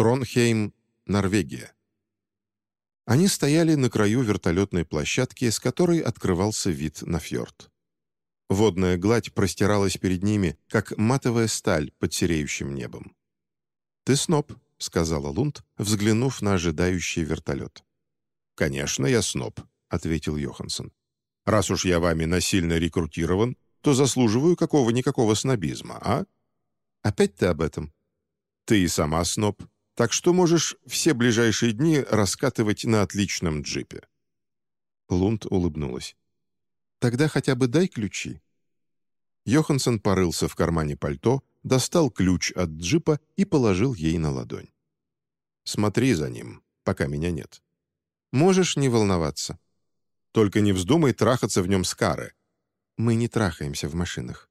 Тронхейм, Норвегия. Они стояли на краю вертолетной площадки, с которой открывался вид на фьорд. Водная гладь простиралась перед ними, как матовая сталь под сереющим небом. «Ты сноб», — сказала Лунд, взглянув на ожидающий вертолет. «Конечно, я сноб», — ответил Йоханссон. «Раз уж я вами насильно рекрутирован, то заслуживаю какого-никакого снобизма, а?» «Опять ты об этом?» «Ты и сама сноб, так что можешь все ближайшие дни раскатывать на отличном джипе». Лунд улыбнулась. «Тогда хотя бы дай ключи». Йоханссон порылся в кармане пальто, достал ключ от джипа и положил ей на ладонь. «Смотри за ним, пока меня нет». «Можешь не волноваться». «Только не вздумай трахаться в нем с Кары». «Мы не трахаемся в машинах».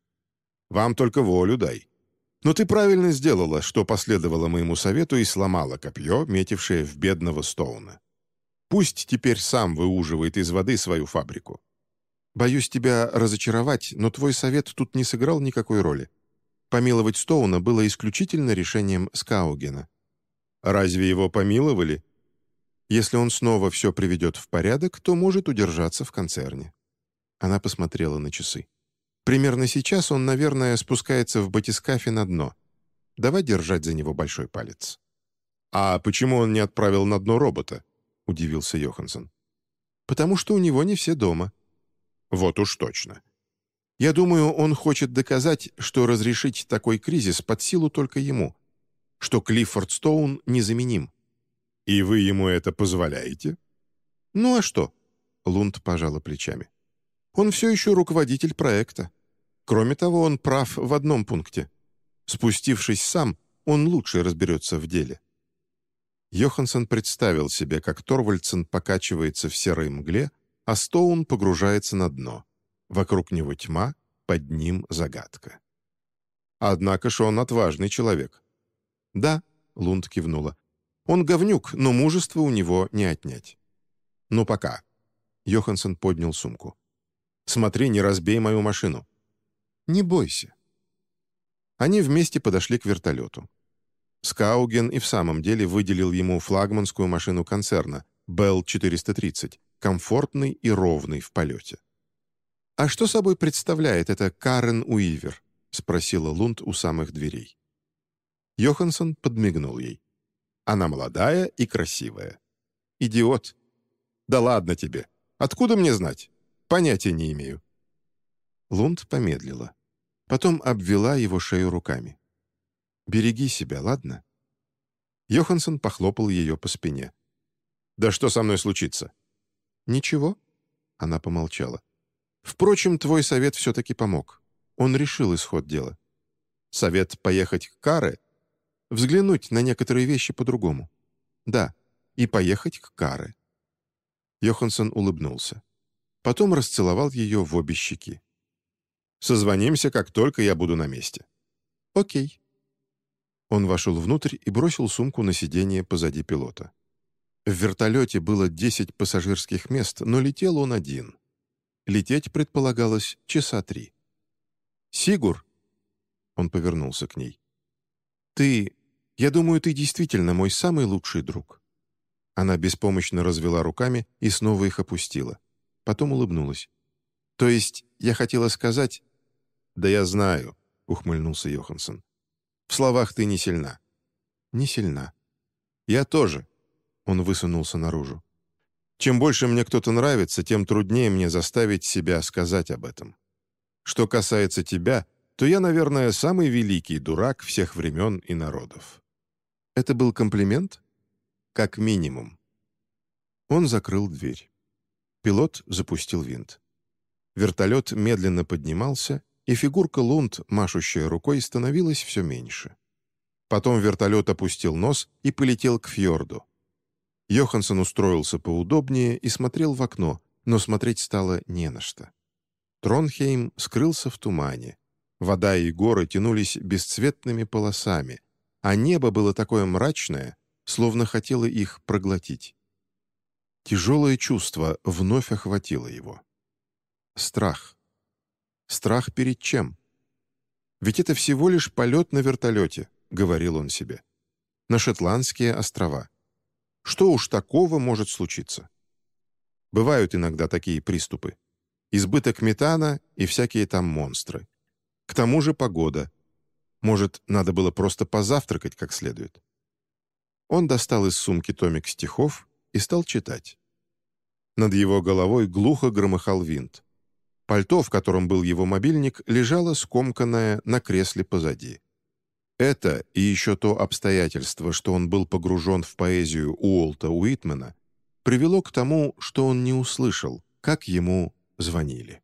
«Вам только волю дай». Но ты правильно сделала, что последовала моему совету и сломала копье, метившее в бедного Стоуна. Пусть теперь сам выуживает из воды свою фабрику. Боюсь тебя разочаровать, но твой совет тут не сыграл никакой роли. Помиловать Стоуна было исключительно решением Скаугена. Разве его помиловали? Если он снова все приведет в порядок, то может удержаться в концерне. Она посмотрела на часы. Примерно сейчас он, наверное, спускается в батискафе на дно. Давай держать за него большой палец». «А почему он не отправил на дно робота?» — удивился Йоханссон. «Потому что у него не все дома». «Вот уж точно. Я думаю, он хочет доказать, что разрешить такой кризис под силу только ему, что Клиффорд Стоун незаменим». «И вы ему это позволяете?» «Ну а что?» — Лунд пожала плечами. «Он все еще руководитель проекта. Кроме того, он прав в одном пункте. Спустившись сам, он лучше разберется в деле. Йоханссон представил себе, как Торвальдсен покачивается в серой мгле, а Стоун погружается на дно. Вокруг него тьма, под ним загадка. Однако же он отважный человек. «Да», — Лунд кивнула, — «он говнюк, но мужество у него не отнять». «Ну, пока». Йоханссон поднял сумку. «Смотри, не разбей мою машину. Не бойся». Они вместе подошли к вертолету. Скауген и в самом деле выделил ему флагманскую машину концерна Bell-430, комфортный и ровный в полете. «А что собой представляет эта Карен Уивер?» — спросила Лунд у самых дверей. Йоханссон подмигнул ей. «Она молодая и красивая. Идиот. Да ладно тебе. Откуда мне знать? Понятия не имею». Лунд помедлила. Потом обвела его шею руками. «Береги себя, ладно?» Йоханссон похлопал ее по спине. «Да что со мной случится?» «Ничего», — она помолчала. «Впрочем, твой совет все-таки помог. Он решил исход дела. Совет поехать к Каре? Взглянуть на некоторые вещи по-другому. Да, и поехать к Каре». Йоханссон улыбнулся. Потом расцеловал ее в обе щеки. Созвонимся, как только я буду на месте». «Окей». Он вошел внутрь и бросил сумку на сиденье позади пилота. В вертолете было 10 пассажирских мест, но летел он один. Лететь предполагалось часа три. «Сигур!» Он повернулся к ней. «Ты... Я думаю, ты действительно мой самый лучший друг». Она беспомощно развела руками и снова их опустила. Потом улыбнулась. «То есть я хотела сказать, «Да я знаю», — ухмыльнулся Йоханссон. «В словах ты не сильна». «Не сильна». «Я тоже», — он высунулся наружу. «Чем больше мне кто-то нравится, тем труднее мне заставить себя сказать об этом. Что касается тебя, то я, наверное, самый великий дурак всех времен и народов». «Это был комплимент?» «Как минимум». Он закрыл дверь. Пилот запустил винт. Вертолет медленно поднимался и фигурка Лунд, машущая рукой, становилась все меньше. Потом вертолет опустил нос и полетел к фьорду. Йоханссон устроился поудобнее и смотрел в окно, но смотреть стало не на что. Тронхейм скрылся в тумане. Вода и горы тянулись бесцветными полосами, а небо было такое мрачное, словно хотело их проглотить. Тяжелое чувство вновь охватило его. Страх. Страх перед чем? Ведь это всего лишь полет на вертолете, говорил он себе. на Шотландские острова. Что уж такого может случиться? Бывают иногда такие приступы. Избыток метана и всякие там монстры. К тому же погода. Может, надо было просто позавтракать как следует. Он достал из сумки томик стихов и стал читать. Над его головой глухо громыхал винт. Пальто, в котором был его мобильник, лежало скомканное на кресле позади. Это и еще то обстоятельство, что он был погружен в поэзию Уолта Уитмена, привело к тому, что он не услышал, как ему звонили.